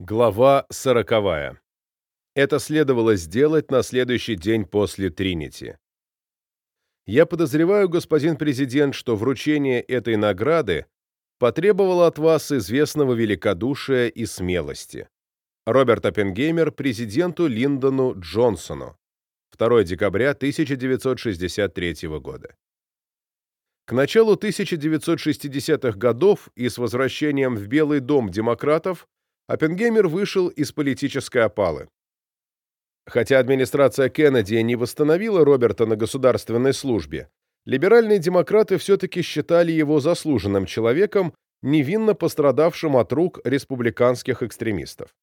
Глава сороковая. Это следовало сделать на следующий день после Тринити. Я подозреваю, господин президент, что вручение этой награды потребовало от вас известного великодушия и смелости. Роберт Оппенгеймер президенту Линдону Джонсону. 2 декабря 1963 года. К началу 1960-х годов и с возвращением в Белый дом демократов Оппенгеймер вышел из политической опалы. Хотя администрация Кеннеди не восстановила Роберта на государственной службе, либеральные демократы все-таки считали его заслуженным человеком, невинно пострадавшим от рук республиканских экстремистов.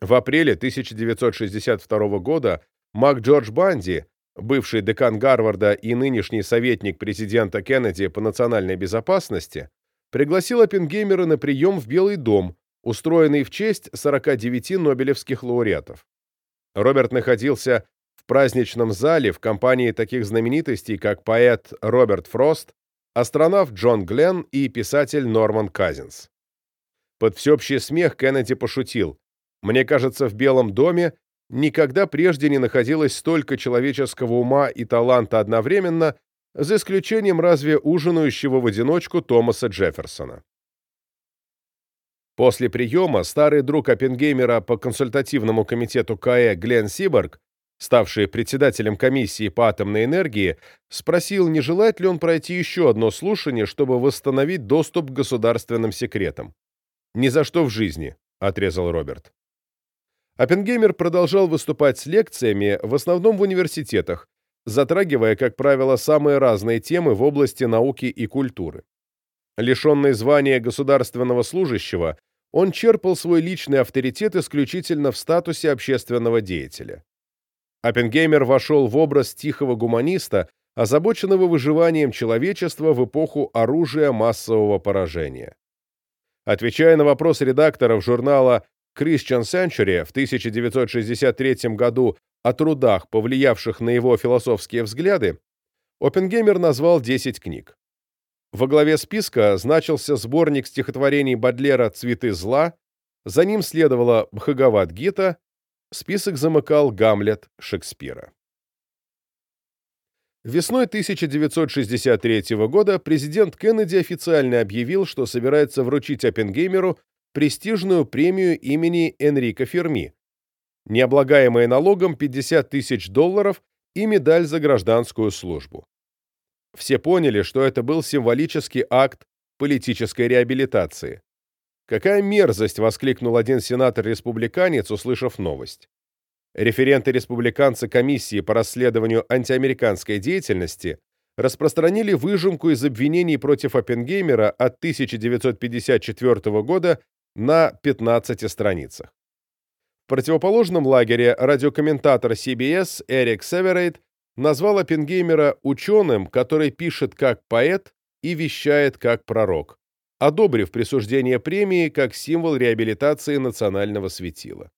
В апреле 1962 года Мак Джордж Банди, бывший декан Гарварда и нынешний советник президента Кеннеди по национальной безопасности, пригласил Оппенгеймера на прием в Белый дом, устроенный в честь 49 нобелевских лауреатов. Роберт находился в праздничном зале в компании таких знаменитостей, как поэт Роберт Фрост, астронавт Джон Гленн и писатель Норман Казинс. Под всеобщий смех Кеннеди пошутил «Мне кажется, в Белом доме никогда прежде не находилось столько человеческого ума и таланта одновременно, за исключением разве ужинающего в одиночку Томаса Джефферсона». После приема старый друг Оппенгеймера по консультативному комитету КАЭ Глен Сиборг, ставший председателем комиссии по атомной энергии, спросил, не желает ли он пройти еще одно слушание, чтобы восстановить доступ к государственным секретам. «Ни за что в жизни», — отрезал Роберт. Оппенгеймер продолжал выступать с лекциями, в основном в университетах, затрагивая, как правило, самые разные темы в области науки и культуры. Лишенный звания государственного служащего, он черпал свой личный авторитет исключительно в статусе общественного деятеля. Оппенгеймер вошел в образ тихого гуманиста, озабоченного выживанием человечества в эпоху оружия массового поражения. Отвечая на вопрос редакторов журнала Christian Century в 1963 году о трудах, повлиявших на его философские взгляды, Оппенгеймер назвал 10 книг. Во главе списка значился сборник стихотворений Бодлера «Цветы зла», за ним следовала Бхагавад-гита, список замыкал Гамлет Шекспира. Весной 1963 года президент Кеннеди официально объявил, что собирается вручить Оппенгеймеру престижную премию имени Энрико Ферми, необлагаемые налогом 50 тысяч долларов и медаль за гражданскую службу. Все поняли, что это был символический акт политической реабилитации. «Какая мерзость!» — воскликнул один сенатор-республиканец, услышав новость. Референты-республиканцы комиссии по расследованию антиамериканской деятельности распространили выжимку из обвинений против Оппенгеймера от 1954 года на 15 страницах. В противоположном лагере радиокомментатор CBS Эрик Северейт назвал Оппенгеймера ученым, который пишет как поэт и вещает как пророк, одобрив присуждение премии как символ реабилитации национального светила.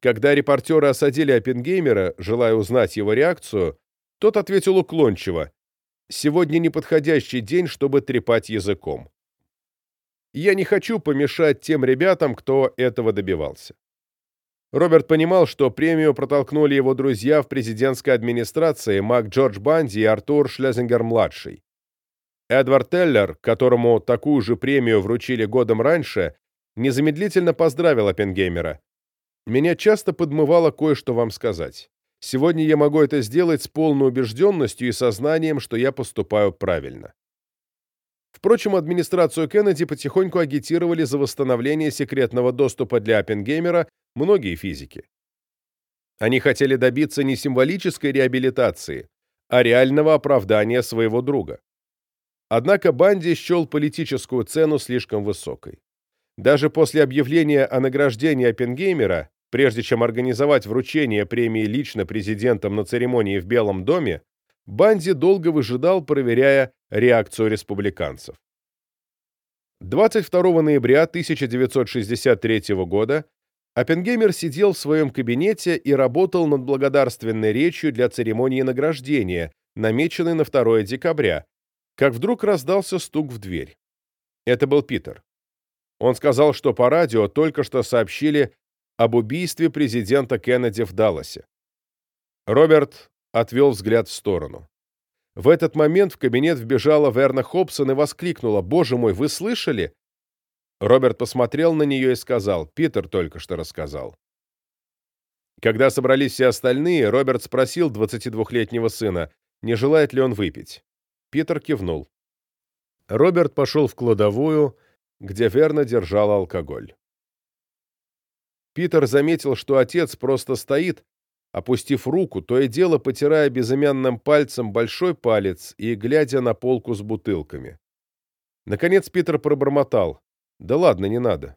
Когда репортеры осадили Оппенгеймера, желая узнать его реакцию, тот ответил уклончиво «Сегодня неподходящий день, чтобы трепать языком. Я не хочу помешать тем ребятам, кто этого добивался». Роберт понимал, что премию протолкнули его друзья в президентской администрации Мак Джордж Банди и Артур Шлезингер-младший. Эдвард Теллер, которому такую же премию вручили годом раньше, незамедлительно поздравил Оппенгеймера. «Меня часто подмывало кое-что вам сказать. Сегодня я могу это сделать с полной убежденностью и сознанием, что я поступаю правильно». Впрочем, администрацию Кеннеди потихоньку агитировали за восстановление секретного доступа для Оппенгеймера многие физики. Они хотели добиться не символической реабилитации, а реального оправдания своего друга. Однако Банди счел политическую цену слишком высокой. Даже после объявления о награждении Оппенгеймера, прежде чем организовать вручение премии лично президентом на церемонии в Белом доме, Банди долго выжидал, проверяя реакцию республиканцев. 22 ноября 1963 года Оппенгеймер сидел в своем кабинете и работал над благодарственной речью для церемонии награждения, намеченной на 2 декабря, как вдруг раздался стук в дверь. Это был Питер. Он сказал, что по радио только что сообщили об убийстве президента Кеннеди в Далласе. Роберт отвел взгляд в сторону. В этот момент в кабинет вбежала Верна Хобсон и воскликнула «Боже мой, вы слышали?» Роберт посмотрел на нее и сказал «Питер только что рассказал». Когда собрались все остальные, Роберт спросил 22-летнего сына, не желает ли он выпить. Питер кивнул. Роберт пошел в кладовую, где Верна держала алкоголь. Питер заметил, что отец просто стоит, опустив руку, то и дело потирая безымянным пальцем большой палец и глядя на полку с бутылками. Наконец Питер пробормотал. «Да ладно, не надо».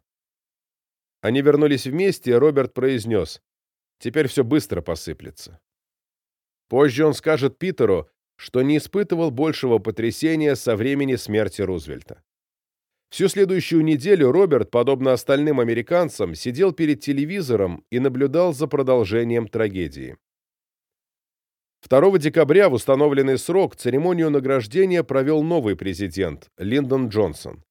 Они вернулись вместе, и Роберт произнес. «Теперь все быстро посыплется». Позже он скажет Питеру, что не испытывал большего потрясения со времени смерти Рузвельта. Всю следующую неделю Роберт, подобно остальным американцам, сидел перед телевизором и наблюдал за продолжением трагедии. 2 декабря в установленный срок церемонию награждения провел новый президент, Линдон Джонсон.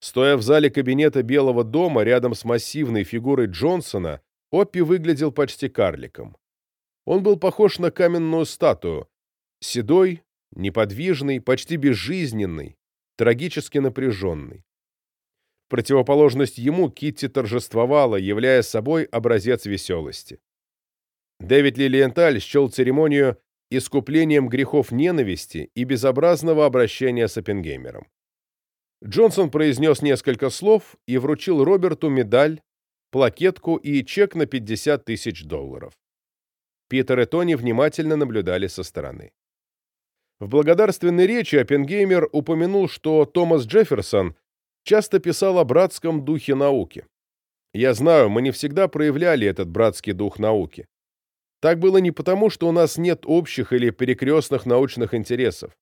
Стоя в зале кабинета Белого дома рядом с массивной фигурой Джонсона, Оппи выглядел почти карликом. Он был похож на каменную статую, седой, неподвижный, почти безжизненный, трагически напряженный. В противоположность ему Китти торжествовала, являя собой образец веселости. Дэвид Лилиенталь счел церемонию искуплением грехов ненависти и безобразного обращения с Оппенгеймером. Джонсон произнес несколько слов и вручил Роберту медаль, плакетку и чек на 50 тысяч долларов. Питер и Тони внимательно наблюдали со стороны. В благодарственной речи Оппенгеймер упомянул, что Томас Джефферсон часто писал о братском духе науки. Я знаю, мы не всегда проявляли этот братский дух науки. Так было не потому, что у нас нет общих или перекрестных научных интересов.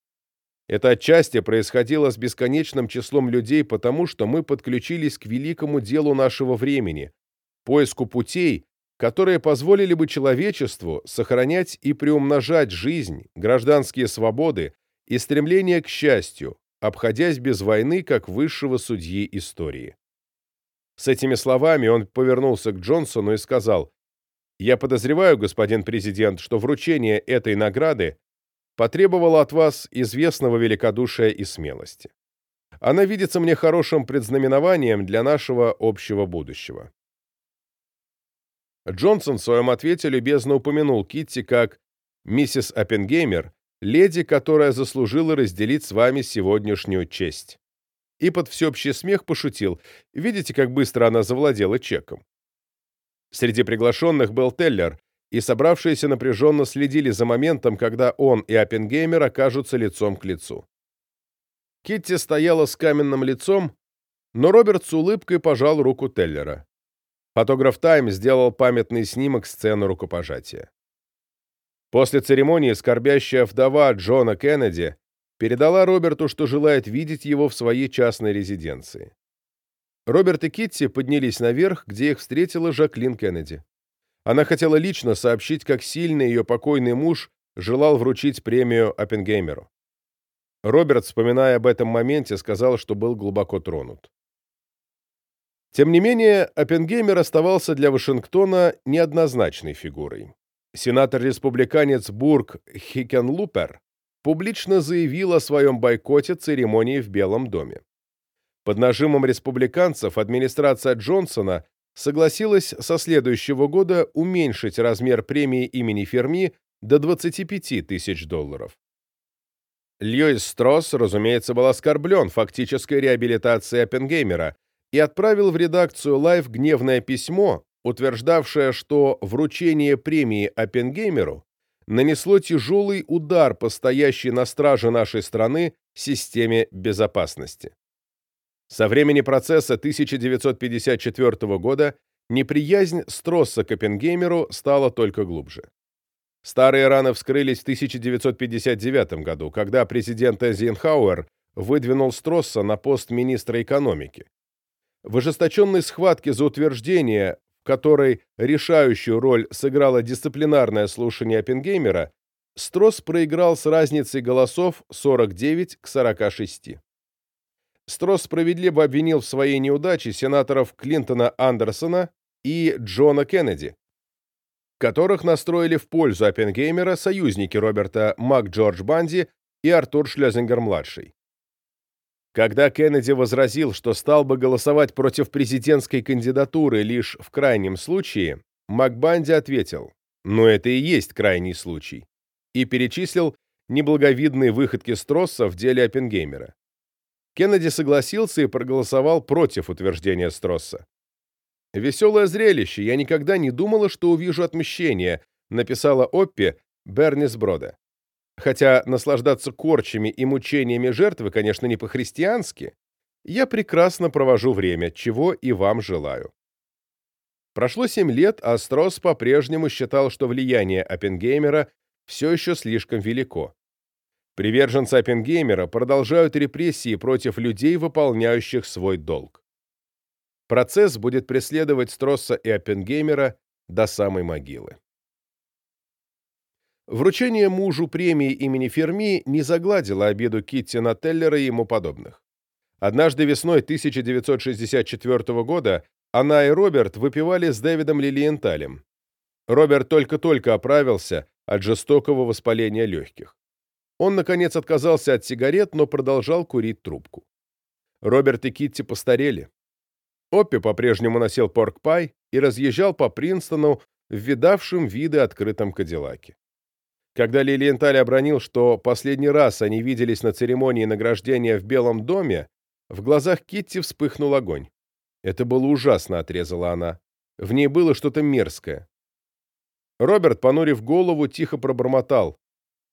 Это отчасти происходило с бесконечным числом людей потому, что мы подключились к великому делу нашего времени – поиску путей, которые позволили бы человечеству сохранять и приумножать жизнь, гражданские свободы и стремление к счастью, обходясь без войны как высшего судьи истории. С этими словами он повернулся к Джонсону и сказал, «Я подозреваю, господин президент, что вручение этой награды потребовало от вас известного великодушия и смелости. Она видится мне хорошим предзнаменованием для нашего общего будущего. Джонсон в своем ответе любезно упомянул Китти как «миссис Оппенгеймер», леди, которая заслужила разделить с вами сегодняшнюю честь. И под всеобщий смех пошутил, видите, как быстро она завладела чеком. Среди приглашенных был Теллер, и собравшиеся напряженно следили за моментом, когда он и Оппенгеймер окажутся лицом к лицу. Китти стояла с каменным лицом, но Роберт с улыбкой пожал руку Теллера. Фотограф Тайм сделал памятный снимок сцены рукопожатия. После церемонии скорбящая вдова Джона Кеннеди передала Роберту, что желает видеть его в своей частной резиденции. Роберт и Китти поднялись наверх, где их встретила Жаклин Кеннеди. Она хотела лично сообщить, как сильно ее покойный муж желал вручить премию Оппенгеймеру. Роберт, вспоминая об этом моменте, сказал, что был глубоко тронут. Тем не менее, Оппенгеймер оставался для Вашингтона неоднозначной фигурой. Сенатор-республиканец Бург Хикенлупер публично заявил о своем бойкоте церемонии в Белом доме. Под нажимом республиканцев администрация Джонсона согласилась со следующего года уменьшить размер премии имени Ферми до 25 тысяч долларов. Льюис Стросс, разумеется, был оскорблен фактической реабилитацией Оппенгеймера, и отправил в редакцию Life гневное письмо, утверждавшее, что вручение премии Оппенгеймеру нанесло тяжелый удар по стоящей на страже нашей страны системе безопасности. Со времени процесса 1954 года неприязнь Стросса к Оппенгеймеру стала только глубже. Старые раны вскрылись в 1959 году, когда президент Эйзенхауэр выдвинул Стросса на пост министра экономики, в ожесточенной схватке за утверждение, в которой решающую роль сыграло дисциплинарное слушание Оппенгеймера, Стросс проиграл с разницей голосов 49 к 46. Стросс справедливо обвинил в своей неудаче сенаторов Клинтона Андерсона и Джона Кеннеди, которых настроили в пользу Оппенгеймера союзники Роберта МакДжордж Банди и Артур Шлезингер-младший. Когда Кеннеди возразил, что стал бы голосовать против президентской кандидатуры лишь в крайнем случае, МакБанди ответил, «Но это и есть крайний случай», и перечислил неблаговидные выходки Стросса в деле Оппенгеймера. Кеннеди согласился и проголосовал против утверждения Стросса. «Веселое зрелище, я никогда не думала, что увижу отмщение», написала Оппи Бернис Брода. Хотя наслаждаться корчами и мучениями жертвы, конечно, не по-христиански, я прекрасно провожу время, чего и вам желаю. Прошло семь лет, а Стросс по-прежнему считал, что влияние Оппенгеймера все еще слишком велико. Приверженцы Оппенгеймера продолжают репрессии против людей, выполняющих свой долг. Процесс будет преследовать Стросса и Оппенгеймера до самой могилы. Вручение мужу премии имени Ферми не загладило обиду Китти на Теллера и ему подобных. Однажды весной 1964 года она и Роберт выпивали с Дэвидом Лилиенталем. Роберт только-только оправился от жестокого воспаления легких. Он, наконец, отказался от сигарет, но продолжал курить трубку. Роберт и Китти постарели. Оппи по-прежнему носил порк-пай и разъезжал по Принстону в видавшем виды открытом Кадиллаке. Когда Лилиенталь обронил, что последний раз они виделись на церемонии награждения в Белом доме, в глазах Китти вспыхнул огонь. «Это было ужасно», — отрезала она. В ней было что-то мерзкое. Роберт, понурив голову, тихо пробормотал.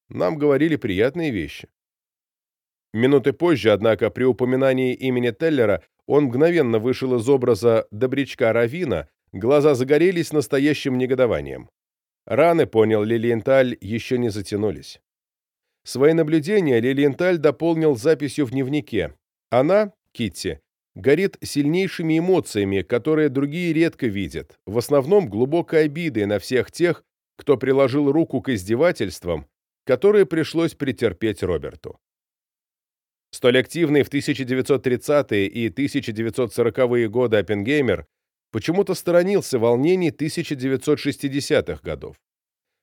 Нам говорили приятные вещи. Минуты позже, однако, при упоминании имени Теллера он мгновенно вышел из образа добрячка Равина, глаза загорелись настоящим негодованием. Раны, понял Лилиенталь, еще не затянулись. Свои наблюдения Лилиенталь дополнил записью в дневнике. Она, Китти, горит сильнейшими эмоциями, которые другие редко видят, в основном глубокой обидой на всех тех, кто приложил руку к издевательствам, которые пришлось претерпеть Роберту. Столь активный в 1930-е и 1940-е годы Оппенгеймер почему-то сторонился волнений 1960-х годов.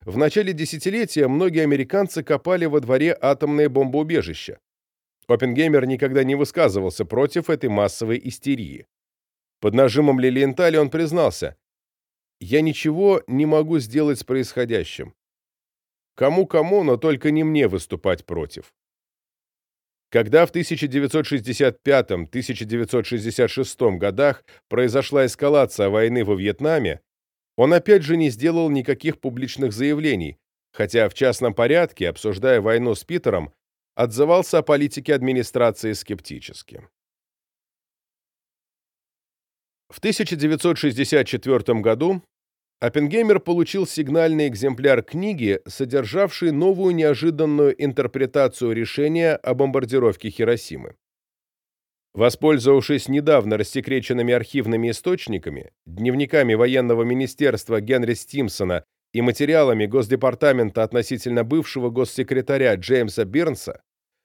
В начале десятилетия многие американцы копали во дворе атомные бомбоубежища. Оппенгеймер никогда не высказывался против этой массовой истерии. Под нажимом Лилиентали он признался, «Я ничего не могу сделать с происходящим. Кому-кому, но только не мне выступать против. Когда в 1965-1966 годах произошла эскалация войны во Вьетнаме, он опять же не сделал никаких публичных заявлений, хотя в частном порядке, обсуждая войну с Питером, отзывался о политике администрации скептически. В 1964 году Оппенгеймер получил сигнальный экземпляр книги, содержавший новую неожиданную интерпретацию решения о бомбардировке Хиросимы. Воспользовавшись недавно рассекреченными архивными источниками, дневниками военного министерства Генри Стимсона и материалами Госдепартамента относительно бывшего госсекретаря Джеймса Бирнса,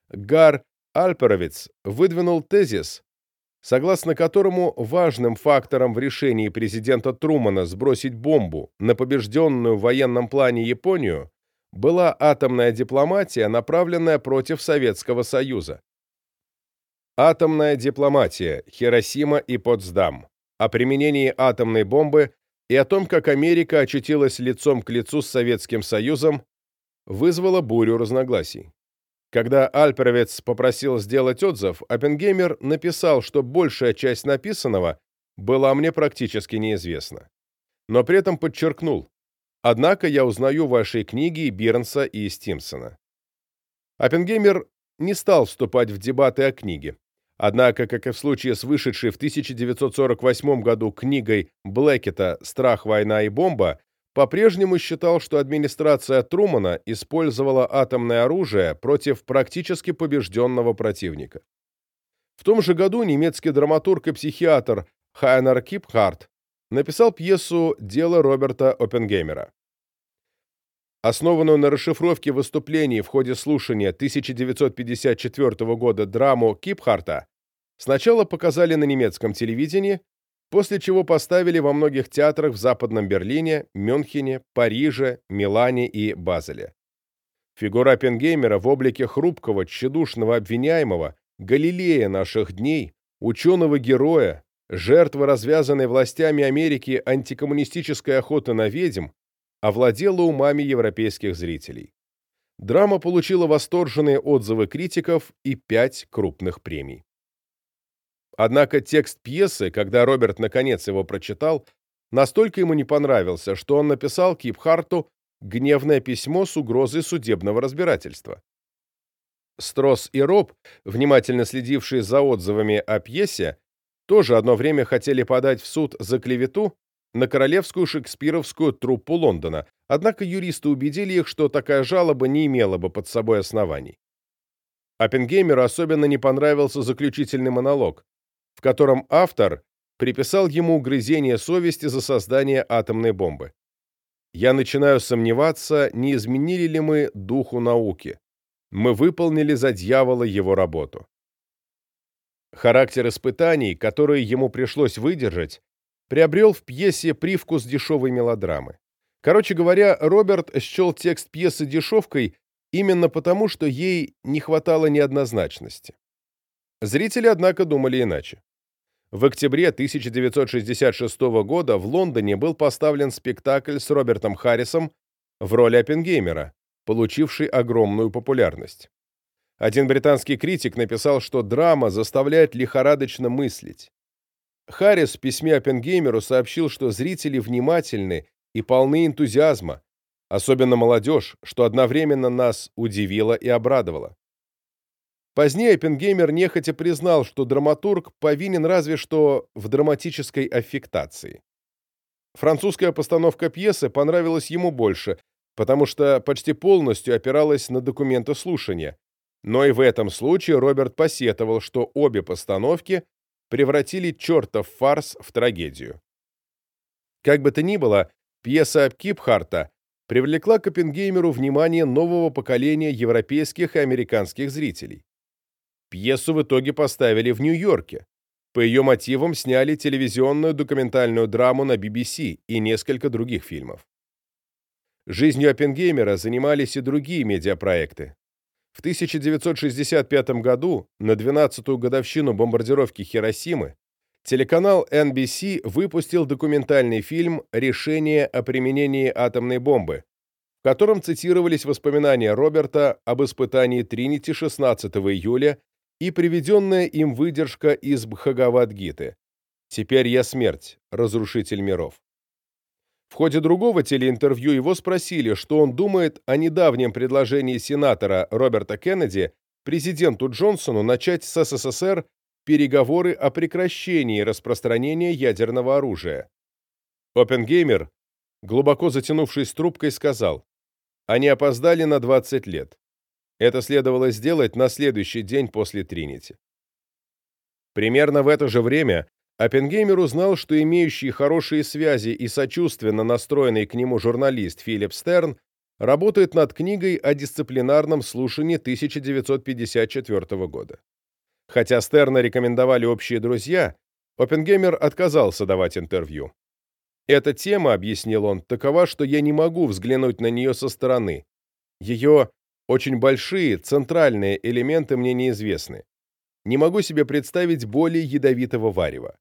Гар Альперовиц выдвинул тезис, согласно которому важным фактором в решении президента Трумана сбросить бомбу на побежденную в военном плане Японию была атомная дипломатия, направленная против Советского Союза. Атомная дипломатия, Хиросима и Потсдам, о применении атомной бомбы и о том, как Америка очутилась лицом к лицу с Советским Союзом, вызвала бурю разногласий. Когда Альперовец попросил сделать отзыв, Оппенгеймер написал, что большая часть написанного была мне практически неизвестна. Но при этом подчеркнул, однако я узнаю ваши книги Бирнса и Стимсона. Оппенгеймер не стал вступать в дебаты о книге. Однако, как и в случае с вышедшей в 1948 году книгой Блэкета «Страх, война и бомба», по-прежнему считал, что администрация Трумана использовала атомное оружие против практически побежденного противника. В том же году немецкий драматург и психиатр Хайнер Кипхарт написал пьесу «Дело Роберта Оппенгеймера». Основанную на расшифровке выступлений в ходе слушания 1954 года драму Кипхарта Сначала показали на немецком телевидении, после чего поставили во многих театрах в Западном Берлине, Мюнхене, Париже, Милане и Базеле. Фигура Оппенгеймера в облике хрупкого, тщедушного обвиняемого, Галилея наших дней, ученого-героя, жертвы развязанной властями Америки антикоммунистической охоты на ведьм, овладела умами европейских зрителей. Драма получила восторженные отзывы критиков и пять крупных премий. Однако текст пьесы, когда Роберт наконец его прочитал, настолько ему не понравился, что он написал Кипхарту гневное письмо с угрозой судебного разбирательства. Стросс и Роб, внимательно следившие за отзывами о пьесе, тоже одно время хотели подать в суд за клевету на королевскую шекспировскую труппу Лондона, однако юристы убедили их, что такая жалоба не имела бы под собой оснований. Оппенгеймеру особенно не понравился заключительный монолог, в котором автор приписал ему угрызение совести за создание атомной бомбы. «Я начинаю сомневаться, не изменили ли мы духу науки. Мы выполнили за дьявола его работу». Характер испытаний, которые ему пришлось выдержать, приобрел в пьесе привкус дешевой мелодрамы. Короче говоря, Роберт счел текст пьесы дешевкой именно потому, что ей не хватало неоднозначности. Зрители, однако, думали иначе. В октябре 1966 года в Лондоне был поставлен спектакль с Робертом Харрисом в роли Оппенгеймера, получивший огромную популярность. Один британский критик написал, что драма заставляет лихорадочно мыслить. Харрис в письме Оппенгеймеру сообщил, что зрители внимательны и полны энтузиазма, особенно молодежь, что одновременно нас удивило и обрадовало. Позднее Оппенгеймер нехотя признал, что драматург повинен разве что в драматической аффектации. Французская постановка пьесы понравилась ему больше, потому что почти полностью опиралась на документы слушания. Но и в этом случае Роберт посетовал, что обе постановки превратили чертов фарс в трагедию. Как бы то ни было, пьеса Кипхарта привлекла к Оппенгеймеру внимание нового поколения европейских и американских зрителей. Пьесу в итоге поставили в Нью-Йорке. По ее мотивам сняли телевизионную документальную драму на BBC и несколько других фильмов. Жизнью Оппенгеймера занимались и другие медиапроекты. В 1965 году, на 12-ю годовщину бомбардировки Хиросимы, телеканал NBC выпустил документальный фильм «Решение о применении атомной бомбы», в котором цитировались воспоминания Роберта об испытании Тринити 16 июля и приведенная им выдержка из Бхагавад-гиты «Теперь я смерть, разрушитель миров». В ходе другого телеинтервью его спросили, что он думает о недавнем предложении сенатора Роберта Кеннеди президенту Джонсону начать с СССР переговоры о прекращении распространения ядерного оружия. Оппенгеймер, глубоко затянувшись трубкой, сказал, «Они опоздали на 20 лет. Это следовало сделать на следующий день после Тринити. Примерно в это же время Оппенгеймер узнал, что имеющий хорошие связи и сочувственно настроенный к нему журналист Филипп Стерн работает над книгой о дисциплинарном слушании 1954 года. Хотя Стерна рекомендовали общие друзья, Оппенгеймер отказался давать интервью. «Эта тема, — объяснил он, — такова, что я не могу взглянуть на нее со стороны. Ее очень большие, центральные элементы мне неизвестны. Не могу себе представить более ядовитого варева.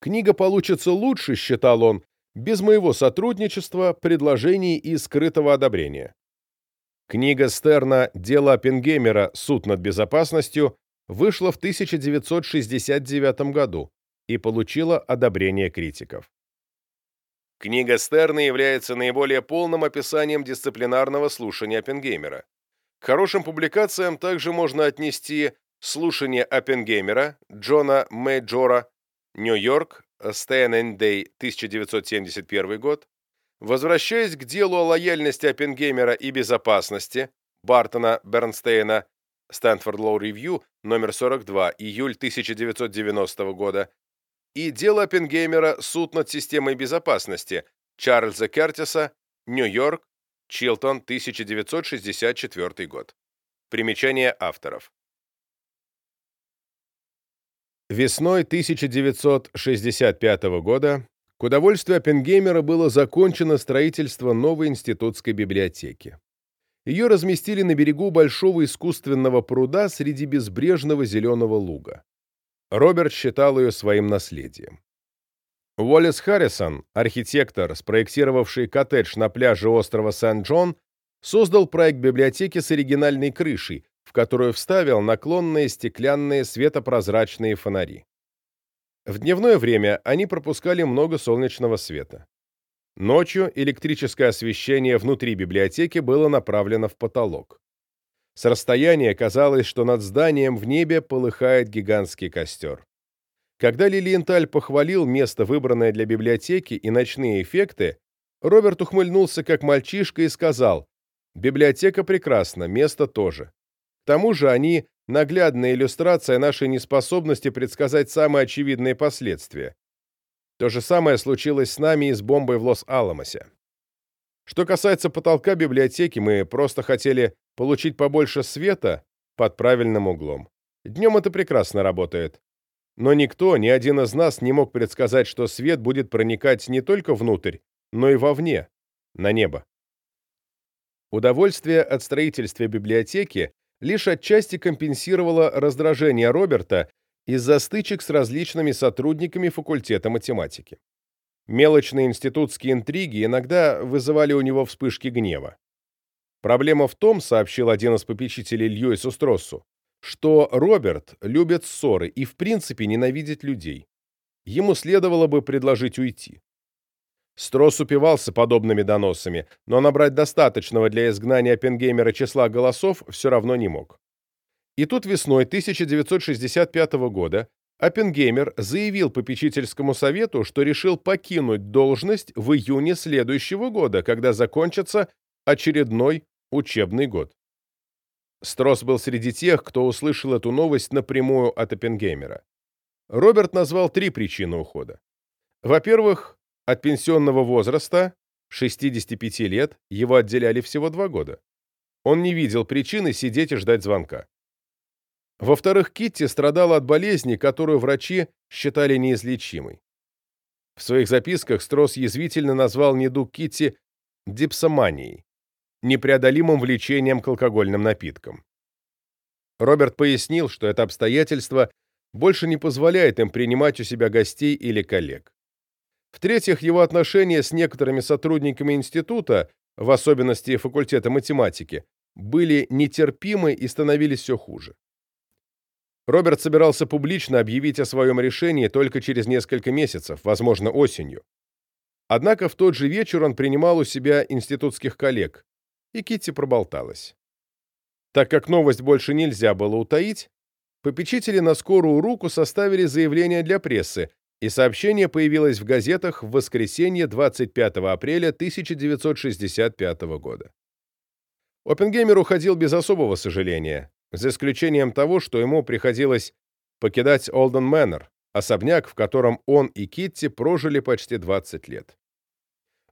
Книга получится лучше, считал он, без моего сотрудничества, предложений и скрытого одобрения. Книга Стерна «Дело Оппенгеймера. Суд над безопасностью» вышла в 1969 году и получила одобрение критиков. Книга Стерна является наиболее полным описанием дисциплинарного слушания Оппенгеймера. К хорошим публикациям также можно отнести «Слушание Оппенгеймера» Джона Мэйджора, Нью-Йорк, and Day, 1971 год, «Возвращаясь к делу о лояльности Оппенгеймера и безопасности» Бартона Бернстейна, Stanford Law Review, номер 42, июль 1990 года, и дело Оппенгеймера «Суд над системой безопасности» Чарльза Кертиса, Нью-Йорк, Чилтон, 1964 год. Примечание авторов. Весной 1965 года к удовольствию Оппенгеймера было закончено строительство новой институтской библиотеки. Ее разместили на берегу большого искусственного пруда среди безбрежного зеленого луга. Роберт считал ее своим наследием. Уоллес Харрисон, архитектор, спроектировавший коттедж на пляже острова Сент-Джон, создал проект библиотеки с оригинальной крышей, в которую вставил наклонные стеклянные светопрозрачные фонари. В дневное время они пропускали много солнечного света. Ночью электрическое освещение внутри библиотеки было направлено в потолок. С расстояния казалось, что над зданием в небе полыхает гигантский костер. Когда Лилиенталь похвалил место, выбранное для библиотеки, и ночные эффекты, Роберт ухмыльнулся как мальчишка и сказал, «Библиотека прекрасна, место тоже. К тому же они – наглядная иллюстрация нашей неспособности предсказать самые очевидные последствия. То же самое случилось с нами и с бомбой в Лос-Аламосе. Что касается потолка библиотеки, мы просто хотели получить побольше света под правильным углом. Днем это прекрасно работает. Но никто, ни один из нас не мог предсказать, что свет будет проникать не только внутрь, но и вовне, на небо. Удовольствие от строительства библиотеки лишь отчасти компенсировало раздражение Роберта из-за стычек с различными сотрудниками факультета математики. Мелочные институтские интриги иногда вызывали у него вспышки гнева. Проблема в том, сообщил один из попечителей Льюису Строссу, что Роберт любит ссоры и в принципе ненавидит людей. Ему следовало бы предложить уйти. Стросс упивался подобными доносами, но набрать достаточного для изгнания Пенгеймера числа голосов все равно не мог. И тут весной 1965 года Оппенгеймер заявил попечительскому совету, что решил покинуть должность в июне следующего года, когда закончится очередной учебный год. Стросс был среди тех, кто услышал эту новость напрямую от Оппенгеймера. Роберт назвал три причины ухода. Во-первых, от пенсионного возраста, 65 лет, его отделяли всего два года. Он не видел причины сидеть и ждать звонка. Во-вторых, Китти страдала от болезни, которую врачи считали неизлечимой. В своих записках Стросс язвительно назвал недуг Китти дипсоманией, непреодолимым влечением к алкогольным напиткам. Роберт пояснил, что это обстоятельство больше не позволяет им принимать у себя гостей или коллег. В-третьих, его отношения с некоторыми сотрудниками института, в особенности факультета математики, были нетерпимы и становились все хуже. Роберт собирался публично объявить о своем решении только через несколько месяцев, возможно, осенью. Однако в тот же вечер он принимал у себя институтских коллег, и Китти проболталась. Так как новость больше нельзя было утаить, попечители на скорую руку составили заявление для прессы, и сообщение появилось в газетах в воскресенье 25 апреля 1965 года. Оппенгеймер уходил без особого сожаления, за исключением того, что ему приходилось покидать Олден Мэннер, особняк, в котором он и Китти прожили почти 20 лет.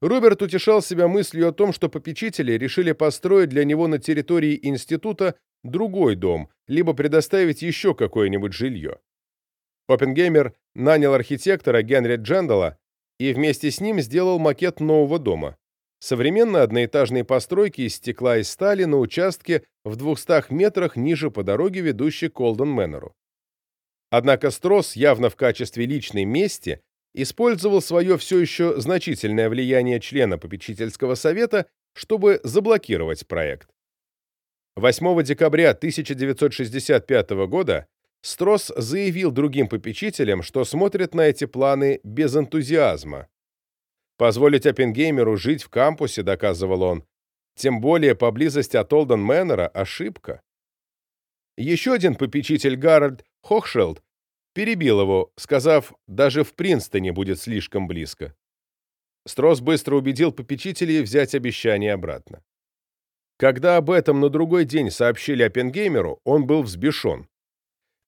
Роберт утешал себя мыслью о том, что попечители решили построить для него на территории института другой дом, либо предоставить еще какое-нибудь жилье. Оппенгеймер нанял архитектора Генри Джендала и вместе с ним сделал макет нового дома. Современной одноэтажной постройки из стекла и стали на участке в 200 метрах ниже по дороге, ведущей к Олден Мэннеру. Однако Стросс явно в качестве личной мести использовал свое все еще значительное влияние члена попечительского совета, чтобы заблокировать проект. 8 декабря 1965 года Стросс заявил другим попечителям, что смотрит на эти планы без энтузиазма. Позволить Оппенгеймеру жить в кампусе, доказывал он, тем более поблизости от Олден Мэннера, ошибка. Еще один попечитель Гарольд Хохшелд перебил его, сказав, даже в Принстоне будет слишком близко. Стросс быстро убедил попечителей взять обещание обратно. Когда об этом на другой день сообщили Оппенгеймеру, он был взбешен.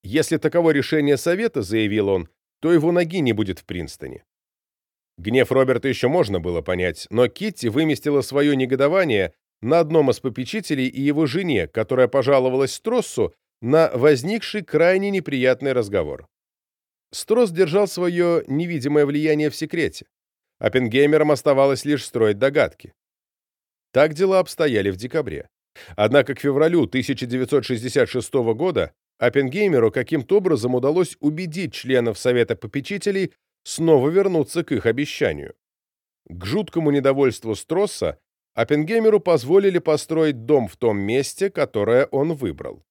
Если таково решение совета, заявил он, то его ноги не будет в Принстоне. Гнев Роберта еще можно было понять, но Китти выместила свое негодование на одном из попечителей и его жене, которая пожаловалась Строссу на возникший крайне неприятный разговор. Стросс держал свое невидимое влияние в секрете. Оппенгеймерам оставалось лишь строить догадки. Так дела обстояли в декабре. Однако к февралю 1966 года Оппенгеймеру каким-то образом удалось убедить членов Совета попечителей снова вернуться к их обещанию. К жуткому недовольству Стросса Оппенгеймеру позволили построить дом в том месте, которое он выбрал.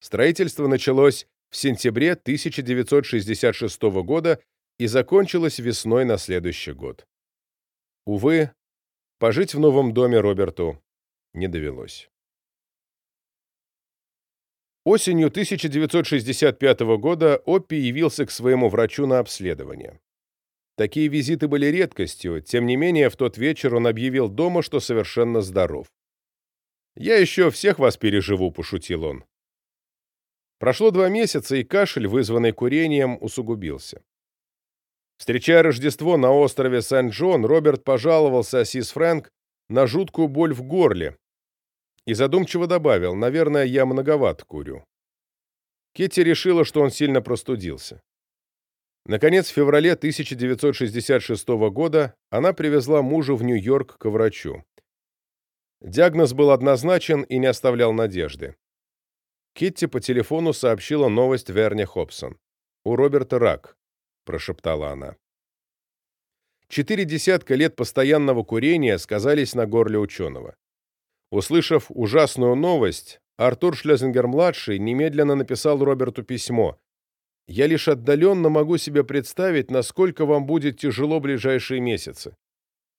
Строительство началось в сентябре 1966 года и закончилось весной на следующий год. Увы, пожить в новом доме Роберту не довелось. Осенью 1965 года Оппи явился к своему врачу на обследование. Такие визиты были редкостью, тем не менее в тот вечер он объявил дома, что совершенно здоров. «Я еще всех вас переживу», — пошутил он. Прошло два месяца, и кашель, вызванный курением, усугубился. Встречая Рождество на острове Сент-Джон, Роберт пожаловался Сис Фрэнк на жуткую боль в горле и задумчиво добавил, «Наверное, я многовато курю». Китти решила, что он сильно простудился. Наконец, в феврале 1966 года она привезла мужа в Нью-Йорк к врачу. Диагноз был однозначен и не оставлял надежды. Китти по телефону сообщила новость Верне Хобсон. «У Роберта рак», — прошептала она. Четыре десятка лет постоянного курения сказались на горле ученого. Услышав ужасную новость, Артур Шлезингер-младший немедленно написал Роберту письмо. «Я лишь отдаленно могу себе представить, насколько вам будет тяжело ближайшие месяцы.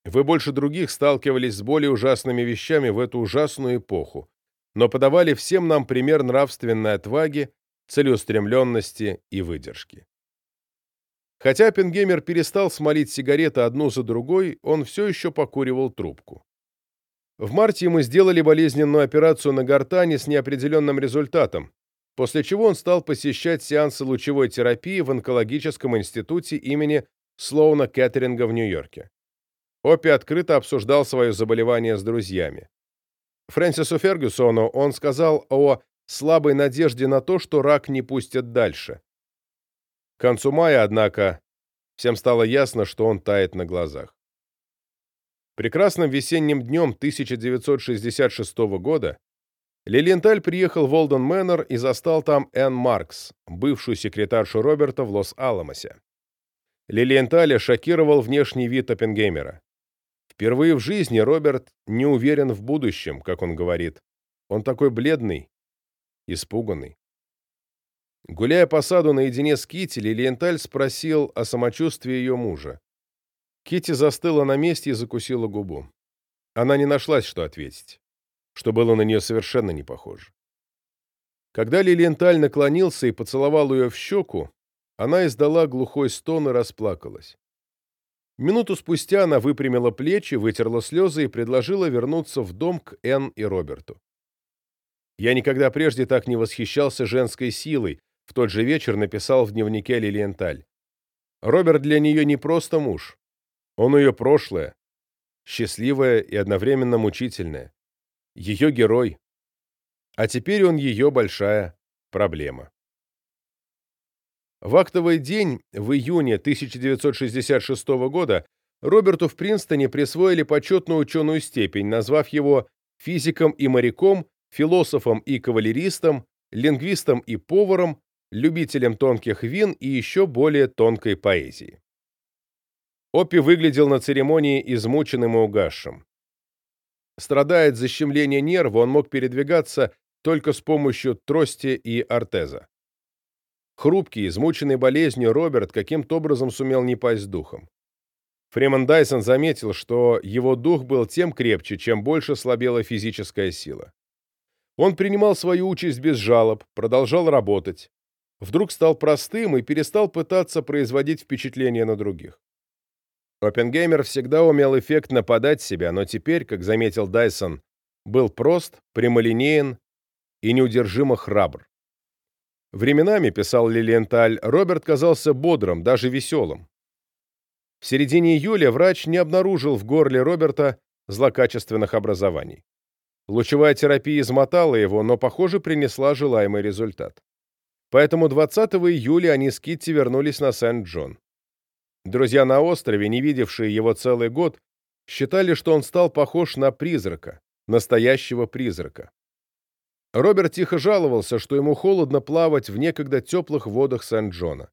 Вы больше других сталкивались с более ужасными вещами в эту ужасную эпоху но подавали всем нам пример нравственной отваги, целеустремленности и выдержки. Хотя Пенгеймер перестал смолить сигареты одну за другой, он все еще покуривал трубку. В марте ему сделали болезненную операцию на гортани с неопределенным результатом, после чего он стал посещать сеансы лучевой терапии в онкологическом институте имени Слоуна Кэтеринга в Нью-Йорке. Опи открыто обсуждал свое заболевание с друзьями. Фрэнсису Фергюсону он сказал о слабой надежде на то, что рак не пустят дальше. К концу мая, однако, всем стало ясно, что он тает на глазах. Прекрасным весенним днем 1966 года Лилиенталь приехал в Олден Мэннер и застал там Энн Маркс, бывшую секретаршу Роберта в Лос-Аламосе. Лилиенталя шокировал внешний вид Оппенгеймера. Впервые в жизни Роберт не уверен в будущем, как он говорит. Он такой бледный, испуганный. Гуляя по саду наедине с Кити, Лилиенталь спросил о самочувствии ее мужа. Кити застыла на месте и закусила губу. Она не нашлась, что ответить, что было на нее совершенно не похоже. Когда Лилиенталь наклонился и поцеловал ее в щеку, она издала глухой стон и расплакалась. Минуту спустя она выпрямила плечи, вытерла слезы и предложила вернуться в дом к Энн и Роберту. «Я никогда прежде так не восхищался женской силой», в тот же вечер написал в дневнике Лилиенталь. «Роберт для нее не просто муж. Он ее прошлое, счастливое и одновременно мучительное. Ее герой. А теперь он ее большая проблема». В актовый день в июне 1966 года Роберту в Принстоне присвоили почетную ученую степень, назвав его физиком и моряком, философом и кавалеристом, лингвистом и поваром, любителем тонких вин и еще более тонкой поэзии. Оппи выглядел на церемонии измученным и угасшим. Страдая от защемления нерва, он мог передвигаться только с помощью трости и ортеза. Хрупкий, измученный болезнью, Роберт каким-то образом сумел не пасть духом. Фриман Дайсон заметил, что его дух был тем крепче, чем больше слабела физическая сила. Он принимал свою участь без жалоб, продолжал работать. Вдруг стал простым и перестал пытаться производить впечатление на других. Оппенгеймер всегда умел эффектно подать себя, но теперь, как заметил Дайсон, был прост, прямолинеен и неудержимо храбр. Временами, писал Лилиенталь, Роберт казался бодрым, даже веселым. В середине июля врач не обнаружил в горле Роберта злокачественных образований. Лучевая терапия измотала его, но, похоже, принесла желаемый результат. поэтому 20 июля они с Китти вернулись на Сент-Джон. Друзья на острове, не видевшие его целый год, считали, что он стал похож на призрака, настоящего призрака. Роберт тихо жаловался, что ему холодно плавать в некогда теплых водах Сент-Джона.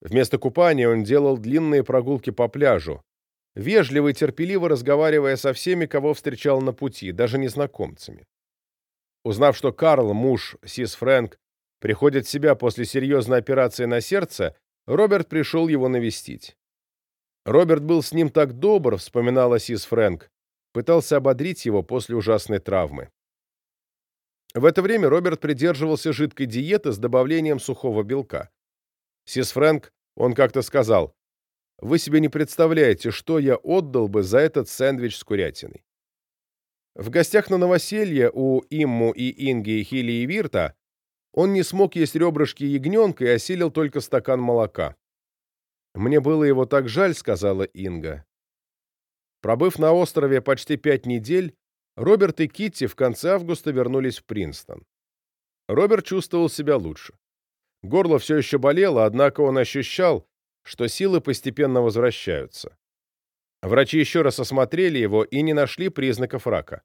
Вместо купания он делал длинные прогулки по пляжу, вежливо и терпеливо разговаривая со всеми, кого встречал на пути, даже незнакомцами. Узнав, что Карл, муж Сис Фрэнк, приходит в себя после серьезной операции на сердце, Роберт пришел его навестить. Роберт был с ним так добр, вспоминала Сис Фрэнк, пытался ободрить его после ужасной травмы. В это время Роберт придерживался жидкой диеты с добавлением сухого белка. Сис Фрэнк, он как-то сказал, «Вы себе не представляете, что я отдал бы за этот сэндвич с курятиной». В гостях на новоселье у Имму и Инги, Хили и Вирта он не смог есть ребрышки ягненка и осилил только стакан молока. «Мне было его так жаль», — сказала Инга. Пробыв на острове почти пять недель, Роберт и Китти в конце августа вернулись в Принстон. Роберт чувствовал себя лучше. Горло все еще болело, однако он ощущал, что силы постепенно возвращаются. Врачи еще раз осмотрели его и не нашли признаков рака.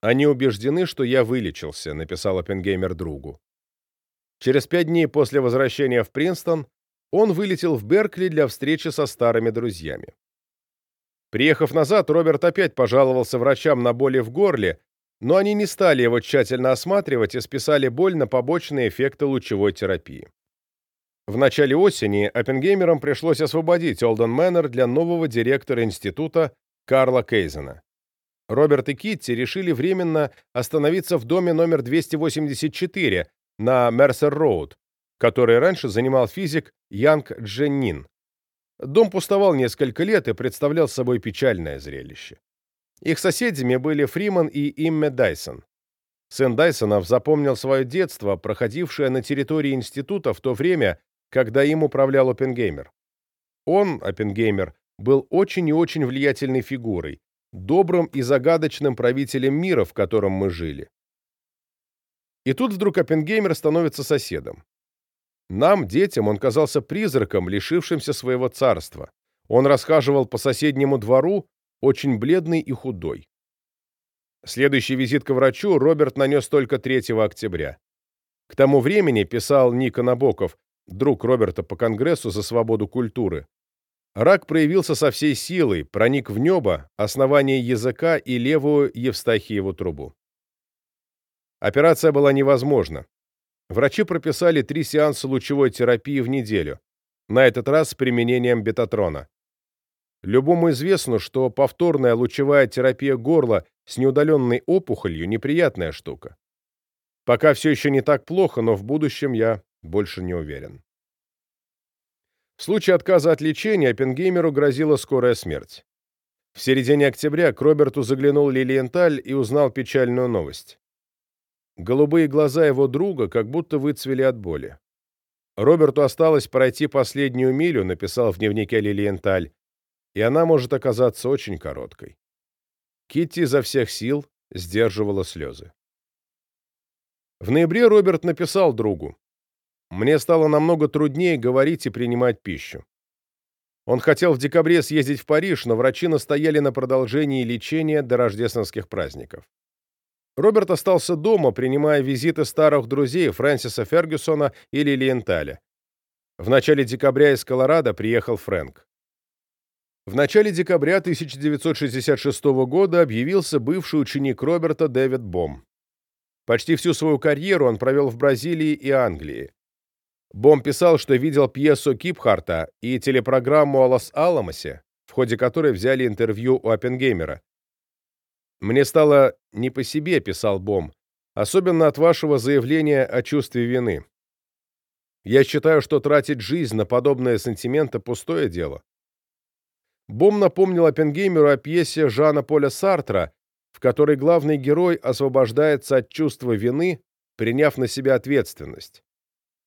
«Они убеждены, что я вылечился», — написал Оппенгеймер другу. Через пять дней после возвращения в Принстон он вылетел в Беркли для встречи со старыми друзьями. Приехав назад, Роберт опять пожаловался врачам на боли в горле, но они не стали его тщательно осматривать и списали боль на побочные эффекты лучевой терапии. В начале осени Оппенгеймерам пришлось освободить Олден Мэннер для нового директора института Карла Кейзена. Роберт и Китти решили временно остановиться в доме номер 284 на Мерсер-Роуд, который раньше занимал физик Янг Дженнин. Дом пустовал несколько лет и представлял собой печальное зрелище. Их соседями были Фриман и Имме Дайсон. Сын Дайсонов запомнил свое детство, проходившее на территории института в то время, когда им управлял Оппенгеймер. Он, Оппенгеймер, был очень и очень влиятельной фигурой, добрым и загадочным правителем мира, в котором мы жили. И тут вдруг Оппенгеймер становится соседом. Нам, детям, он казался призраком, лишившимся своего царства. Он расхаживал по соседнему двору, очень бледный и худой. Следующий визит к врачу Роберт нанес только 3 октября. К тому времени, писал Ника Набоков, друг Роберта по Конгрессу за свободу культуры, рак проявился со всей силой, проник в небо, основание языка и левую Евстахиеву трубу. Операция была невозможна. Врачи прописали три сеанса лучевой терапии в неделю, на этот раз с применением бетатрона. Любому известно, что повторная лучевая терапия горла с неудаленной опухолью – неприятная штука. Пока все еще не так плохо, но в будущем я больше не уверен. В случае отказа от лечения Оппенгеймеру грозила скорая смерть. В середине октября к Роберту заглянул Лилиенталь и узнал печальную новость. Голубые глаза его друга как будто выцвели от боли. Роберту осталось пройти последнюю милю, написал в дневнике Лилиенталь, и она может оказаться очень короткой. Китти изо всех сил сдерживала слезы. В ноябре Роберт написал другу. «Мне стало намного труднее говорить и принимать пищу. Он хотел в декабре съездить в Париж, но врачи настояли на продолжении лечения до рождественских праздников. Роберт остался дома, принимая визиты старых друзей Фрэнсиса Фергюсона и Лилиенталя. В начале декабря из Колорадо приехал Фрэнк. В начале декабря 1966 года объявился бывший ученик Роберта Дэвид Бом. Почти всю свою карьеру он провел в Бразилии и Англии. Бом писал, что видел пьесу Кипхарта и телепрограмму о Лос-Аламосе, в ходе которой взяли интервью у Оппенгеймера. «Мне стало не по себе», — писал Бом, «особенно от вашего заявления о чувстве вины. Я считаю, что тратить жизнь на подобные сантименты — пустое дело». Бом напомнил Оппенгеймеру о пьесе Жана Поля Сартра, в которой главный герой освобождается от чувства вины, приняв на себя ответственность.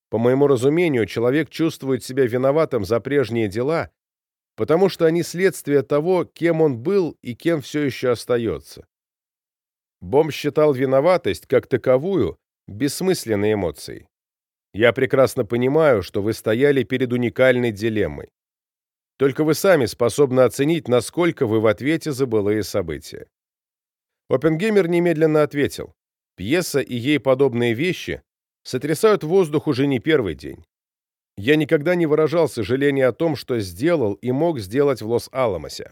По моему разумению, человек чувствует себя виноватым за прежние дела, потому что они следствие того, кем он был и кем все еще остается. Бом считал виноватость, как таковую, бессмысленной эмоцией. Я прекрасно понимаю, что вы стояли перед уникальной дилеммой. Только вы сами способны оценить, насколько вы в ответе за былые события. Оппенгеймер немедленно ответил. Пьеса и ей подобные вещи сотрясают воздух уже не первый день. Я никогда не выражал сожаления о том, что сделал и мог сделать в Лос-Аламосе.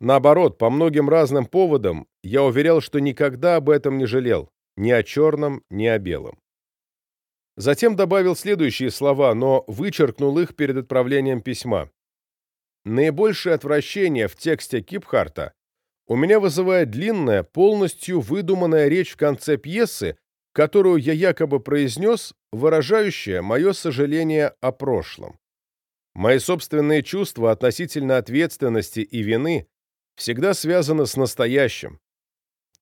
Наоборот, по многим разным поводам я уверял, что никогда об этом не жалел, ни о черном, ни о белом. Затем добавил следующие слова, но вычеркнул их перед отправлением письма. Наибольшее отвращение в тексте Кипхарта у меня вызывает длинная, полностью выдуманная речь в конце пьесы, которую я якобы произнес, выражающая мое сожаление о прошлом. Мои собственные чувства относительно ответственности и вины всегда связаны с настоящим,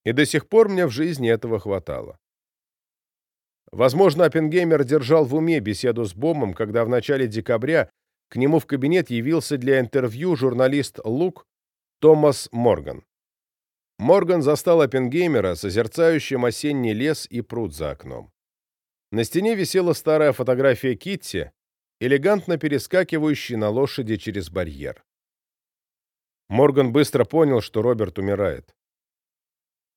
и до сих пор мне в жизни этого хватало. Возможно, Оппенгеймер держал в уме беседу с Бомом, когда в начале декабря к нему в кабинет явился для интервью журналист Лук Томас Морган. Морган застал Оппенгеймера, созерцающим осенний лес и пруд за окном. На стене висела старая фотография Китти, элегантно перескакивающей на лошади через барьер. Морган быстро понял, что Роберт умирает.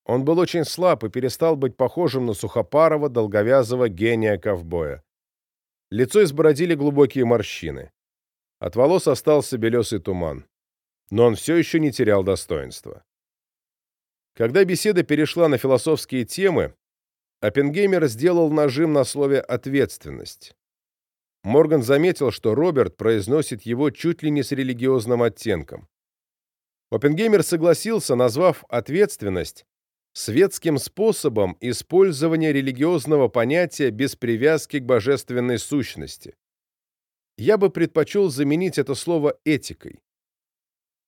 Он был очень слаб и перестал быть похожим на сухопарого, долговязого гения-ковбоя. Лицо избородили глубокие морщины. От волос остался белесый туман. Но он все еще не терял достоинства. Когда беседа перешла на философские темы, Оппенгеймер сделал нажим на слове «ответственность». Морган заметил, что Роберт произносит его чуть ли не с религиозным оттенком. Оппенгеймер согласился, назвав ответственность светским способом использования религиозного понятия без привязки к божественной сущности. Я бы предпочел заменить это слово этикой.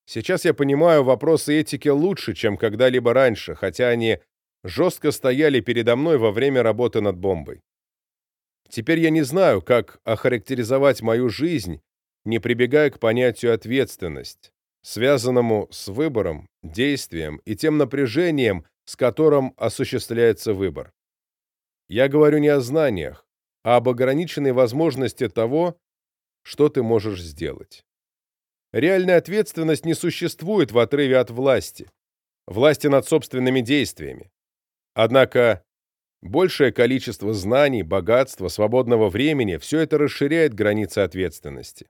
Сейчас я понимаю вопросы этики лучше, чем когда-либо раньше, хотя они жестко стояли передо мной во время работы над бомбой. Теперь я не знаю, как охарактеризовать мою жизнь, не прибегая к понятию ответственность, связанному с выбором, действием и тем напряжением, с которым осуществляется выбор. Я говорю не о знаниях, а об ограниченной возможности того, что ты можешь сделать. Реальная ответственность не существует в отрыве от власти, власти над собственными действиями. Однако большее количество знаний, богатства, свободного времени – все это расширяет границы ответственности.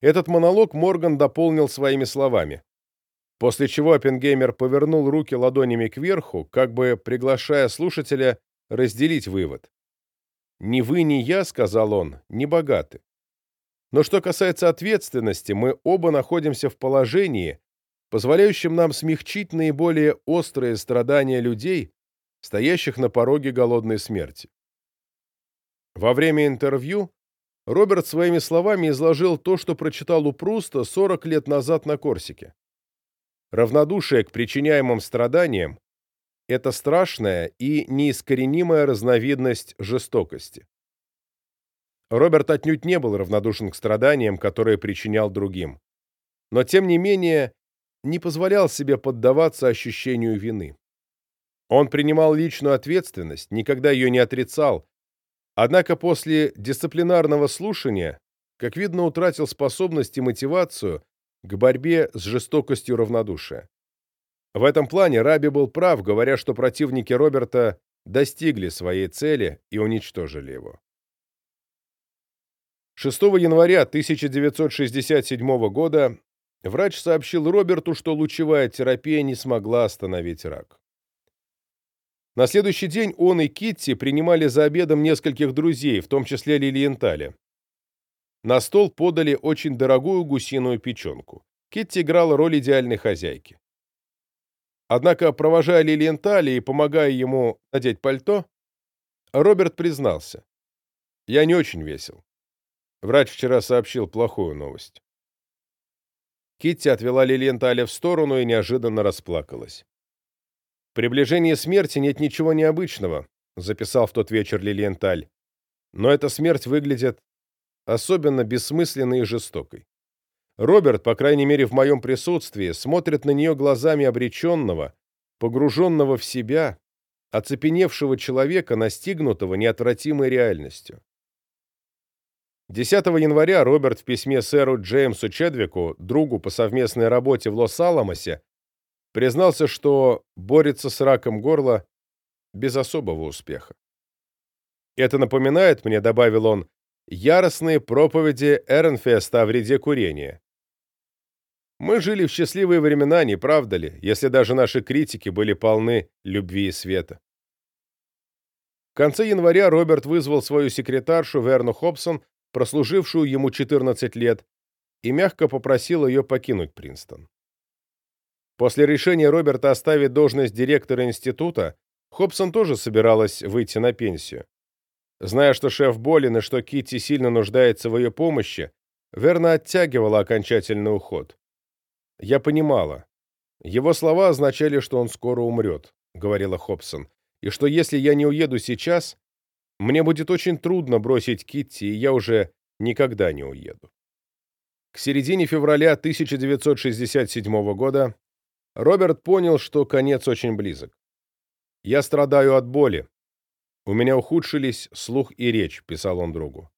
Этот монолог Морган дополнил своими словами после чего Оппенгеймер повернул руки ладонями кверху, как бы приглашая слушателя разделить вывод. «Ни вы, ни я, — сказал он, — не богаты. Но что касается ответственности, мы оба находимся в положении, позволяющем нам смягчить наиболее острые страдания людей, стоящих на пороге голодной смерти. Во время интервью Роберт своими словами изложил то, что прочитал у Пруста 40 лет назад на Корсике. Равнодушие к причиняемым страданиям – это страшная и неискоренимая разновидность жестокости. Роберт отнюдь не был равнодушен к страданиям, которые причинял другим. Но, тем не менее, не позволял себе поддаваться ощущению вины. Он принимал личную ответственность, никогда ее не отрицал, однако после дисциплинарного слушания, как видно, утратил способность и мотивацию к борьбе с жестокостью равнодушия. В этом плане Раби был прав, говоря, что противники Роберта достигли своей цели и уничтожили его. 6 января 1967 года врач сообщил Роберту, что лучевая терапия не смогла остановить рак. На следующий день он и Китти принимали за обедом нескольких друзей, в том числе Лилиенталя. На стол подали очень дорогую гусиную печенку. Китти играла роль идеальной хозяйки. Однако, провожая Лилиентали и помогая ему надеть пальто, Роберт признался. «Я не очень весел. Врач вчера сообщил плохую новость». Китти отвела Лилиентали в сторону и неожиданно расплакалась. «В приближении смерти нет ничего необычного», записал в тот вечер Лилиенталь. «Но эта смерть выглядит особенно бессмысленной и жестокой. Роберт, по крайней мере в моем присутствии, смотрит на нее глазами обреченного, погруженного в себя, оцепеневшего человека, настигнутого неотвратимой реальностью. 10 января Роберт в письме сэру Джеймсу Чедвику, другу по совместной работе в Лос-Аламосе, признался, что борется с раком горла без особого успеха. Это напоминает мне, добавил он, яростные проповеди Эренфеста о вреде курения. Мы жили в счастливые времена, не правда ли, если даже наши критики были полны любви и света. В конце января Роберт вызвал свою секретаршу Верну Хобсон, прослужившую ему 14 лет, и мягко попросил ее покинуть Принстон. После решения Роберта оставить должность директора института, Хобсон тоже собиралась выйти на пенсию. Зная, что шеф болен и что Китти сильно нуждается в ее помощи, Верна оттягивала окончательный уход. Я понимала. Его слова означали, что он скоро умрет, говорила Хобсон, и что если я не уеду сейчас, мне будет очень трудно бросить Китти, и я уже никогда не уеду. К середине февраля 1967 года Роберт понял, что конец очень близок. «Я страдаю от боли. У меня ухудшились слух и речь», — писал он другу.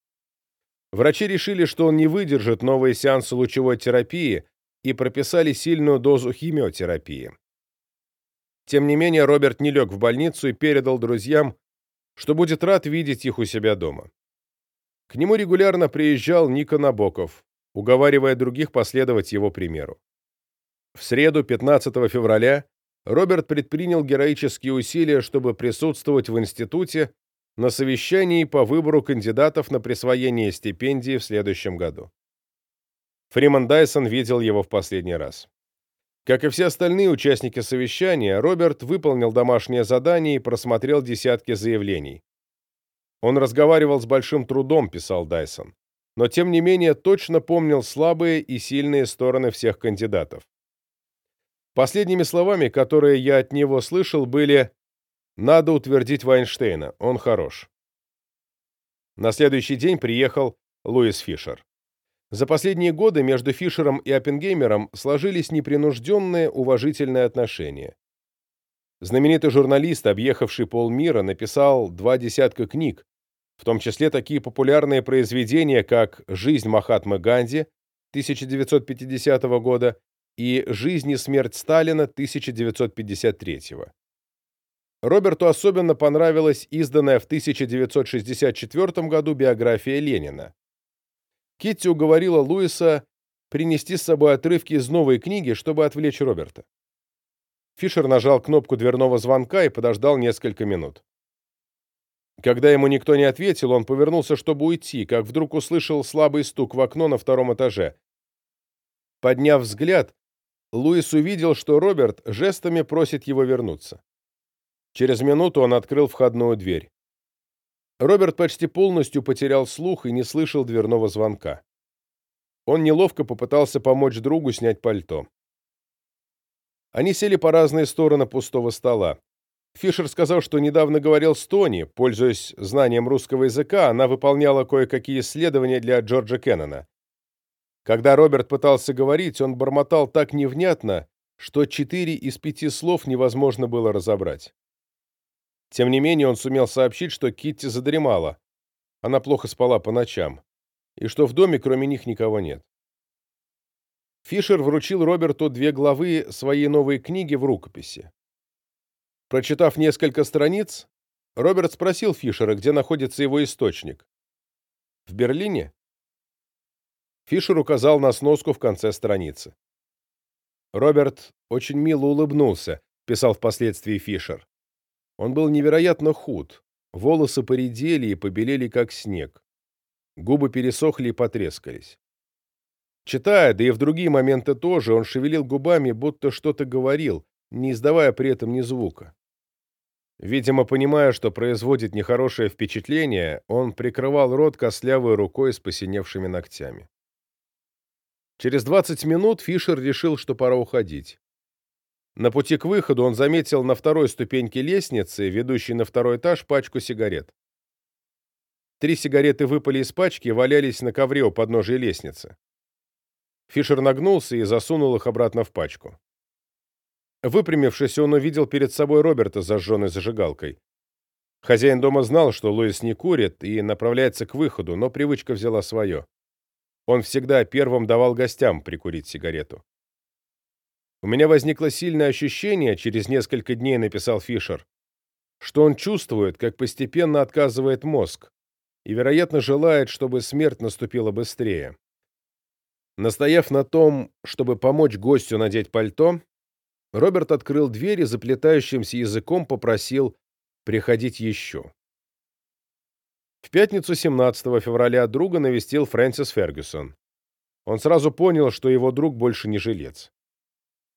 Врачи решили, что он не выдержит новые сеансы лучевой терапии, и прописали сильную дозу химиотерапии. Тем не менее, Роберт не лег в больницу и передал друзьям, что будет рад видеть их у себя дома. К нему регулярно приезжал Ника Набоков, уговаривая других последовать его примеру. В среду, 15 февраля, Роберт предпринял героические усилия, чтобы присутствовать в институте на совещании по выбору кандидатов на присвоение стипендии в следующем году. Фриман Дайсон видел его в последний раз. Как и все остальные участники совещания, Роберт выполнил домашнее задание и просмотрел десятки заявлений. Он разговаривал с большим трудом, писал Дайсон, но тем не менее точно помнил слабые и сильные стороны всех кандидатов. Последними словами, которые я от него слышал, были «Надо утвердить Вайнштейна, он хорош». На следующий день приехал Луис Фишер. За последние годы между Фишером и Оппенгеймером сложились непринужденные, уважительные отношения. Знаменитый журналист, объехавший полмира, написал два десятка книг, в том числе такие популярные произведения, как «Жизнь Махатмы Ганди» 1950 года и «Жизнь и смерть Сталина» 1953 Роберту особенно понравилась изданная в 1964 году биография Ленина. Китти уговорила Луиса принести с собой отрывки из новой книги, чтобы отвлечь Роберта. Фишер нажал кнопку дверного звонка и подождал несколько минут. Когда ему никто не ответил, он повернулся, чтобы уйти, как вдруг услышал слабый стук в окно на втором этаже. Подняв взгляд, Луис увидел, что Роберт жестами просит его вернуться. Через минуту он открыл входную дверь. Роберт почти полностью потерял слух и не слышал дверного звонка. Он неловко попытался помочь другу снять пальто. Они сели по разные стороны пустого стола. Фишер сказал, что недавно говорил с Тони, пользуясь знанием русского языка, она выполняла кое-какие исследования для Джорджа Кеннона. Когда Роберт пытался говорить, он бормотал так невнятно, что четыре из пяти слов невозможно было разобрать. Тем не менее, он сумел сообщить, что Китти задремала. Она плохо спала по ночам. И что в доме кроме них никого нет. Фишер вручил Роберту две главы своей новой книги в рукописи. Прочитав несколько страниц, Роберт спросил Фишера, где находится его источник. «В Берлине?» Фишер указал на сноску в конце страницы. Роберт очень мило улыбнулся, писал впоследствии Фишер. Он был невероятно худ, волосы поредели и побелели, как снег. Губы пересохли и потрескались. Читая, да и в другие моменты тоже, он шевелил губами, будто что-то говорил, не издавая при этом ни звука. Видимо, понимая, что производит нехорошее впечатление, он прикрывал рот костлявой рукой с посиневшими ногтями. Через 20 минут Фишер решил, что пора уходить. На пути к выходу он заметил на второй ступеньке лестницы, ведущей на второй этаж, пачку сигарет. Три сигареты выпали из пачки и валялись на ковре у подножия лестницы. Фишер нагнулся и засунул их обратно в пачку. Выпрямившись, он увидел перед собой Роберта, зажженной зажигалкой. Хозяин дома знал, что Луис не курит и направляется к выходу, но привычка взяла свое. Он всегда первым давал гостям прикурить сигарету. У меня возникло сильное ощущение, через несколько дней написал Фишер, что он чувствует, как постепенно отказывает мозг, и, вероятно, желает, чтобы смерть наступила быстрее. Настояв на том, чтобы помочь гостю надеть пальто, Роберт открыл дверь и заплетающимся языком попросил приходить еще. В пятницу 17 февраля друга навестил Фрэнсис Фергюсон. Он сразу понял, что его друг больше не жилец.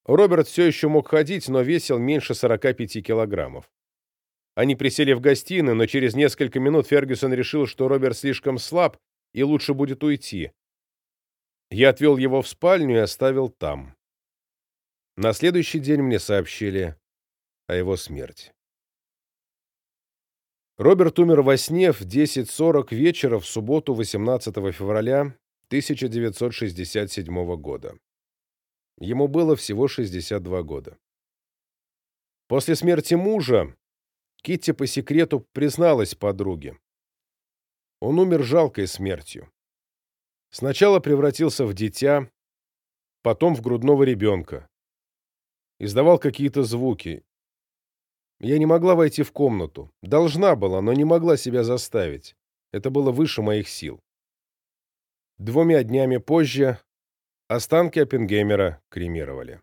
Роберт все еще мог ходить, но весил меньше 45 килограммов. Они присели в гостиной, но через несколько минут Фергюсон решил, что Роберт слишком слаб и лучше будет уйти. Я отвел его в спальню и оставил там. На следующий день мне сообщили о его смерти. Роберт умер во сне в 10.40 вечера в субботу 18 февраля 1967 года. Ему было всего 62 года. После смерти мужа Китти по секрету призналась подруге. Он умер жалкой смертью. Сначала превратился в дитя, потом в грудного ребенка. Издавал какие-то звуки. Я не могла войти в комнату. Должна была, но не могла себя заставить. Это было выше моих сил. Двумя днями позже останки Оппенгеймера кремировали.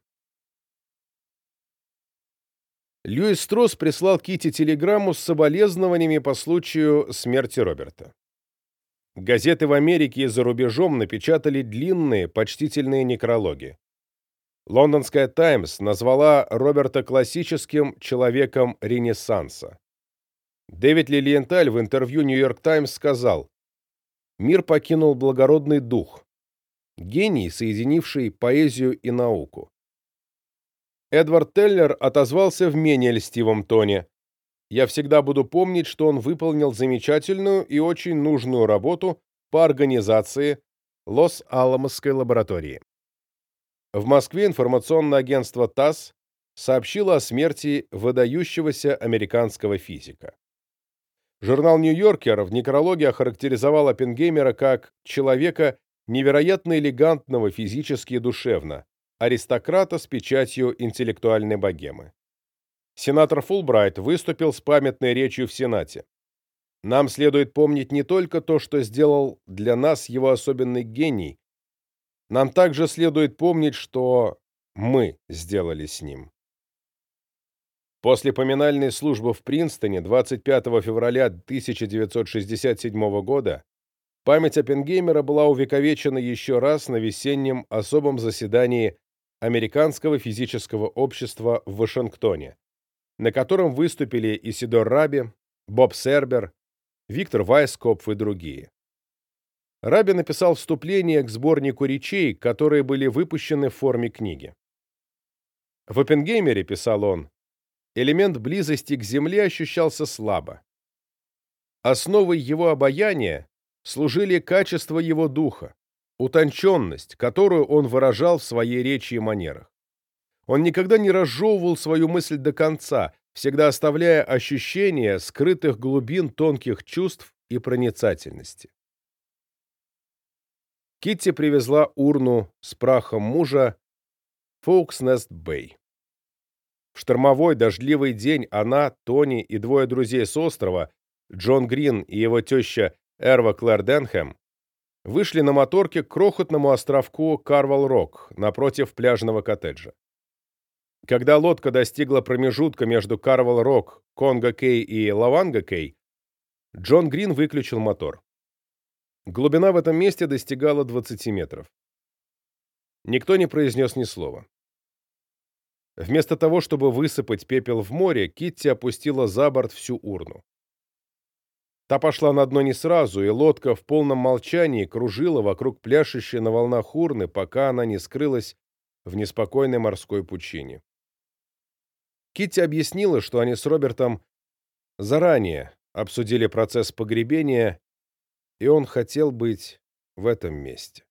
Льюис Стросс прислал Кити телеграмму с соболезнованиями по случаю смерти Роберта. Газеты в Америке и за рубежом напечатали длинные, почтительные некрологи. Лондонская «Таймс» назвала Роберта классическим человеком Ренессанса. Дэвид Лилиенталь в интервью «Нью-Йорк Таймс» сказал, «Мир покинул благородный дух, гений, соединивший поэзию и науку». Эдвард Теллер отозвался в менее льстивом тоне, я всегда буду помнить, что он выполнил замечательную и очень нужную работу по организации Лос-Аламосской лаборатории. В Москве информационное агентство ТАСС сообщило о смерти выдающегося американского физика. Журнал «Нью-Йоркер» в некрологе охарактеризовал Оппенгеймера как человека невероятно элегантного физически и душевно, аристократа с печатью интеллектуальной богемы сенатор Фулбрайт выступил с памятной речью в Сенате. Нам следует помнить не только то, что сделал для нас его особенный гений, нам также следует помнить, что мы сделали с ним. После поминальной службы в Принстоне 25 февраля 1967 года память Оппенгеймера была увековечена еще раз на весеннем особом заседании Американского физического общества в Вашингтоне, на котором выступили Исидор Раби, Боб Сербер, Виктор Вайскопф и другие. Раби написал вступление к сборнику речей, которые были выпущены в форме книги. В Оппенгеймере, писал он, элемент близости к Земле ощущался слабо. Основой его обаяния служили качества его духа, утонченность, которую он выражал в своей речи и манерах. Он никогда не разжевывал свою мысль до конца, всегда оставляя ощущение скрытых глубин тонких чувств и проницательности. Китти привезла урну с прахом мужа в Фоукснест-Бэй. В штормовой дождливый день она, Тони и двое друзей с острова, Джон Грин и его теща Эрва Клэр Денхэм, вышли на моторке к крохотному островку Карвал-Рок напротив пляжного коттеджа. Когда лодка достигла промежутка между Карвал-Рок, Конго-Кей и Лаванга-Кей, Джон Грин выключил мотор. Глубина в этом месте достигала 20 метров. Никто не произнес ни слова. Вместо того, чтобы высыпать пепел в море, Китти опустила за борт всю урну. Та пошла на дно не сразу, и лодка в полном молчании кружила вокруг пляшущей на волнах урны, пока она не скрылась в неспокойной морской пучине. Китти объяснила, что они с Робертом заранее обсудили процесс погребения, и он хотел быть в этом месте.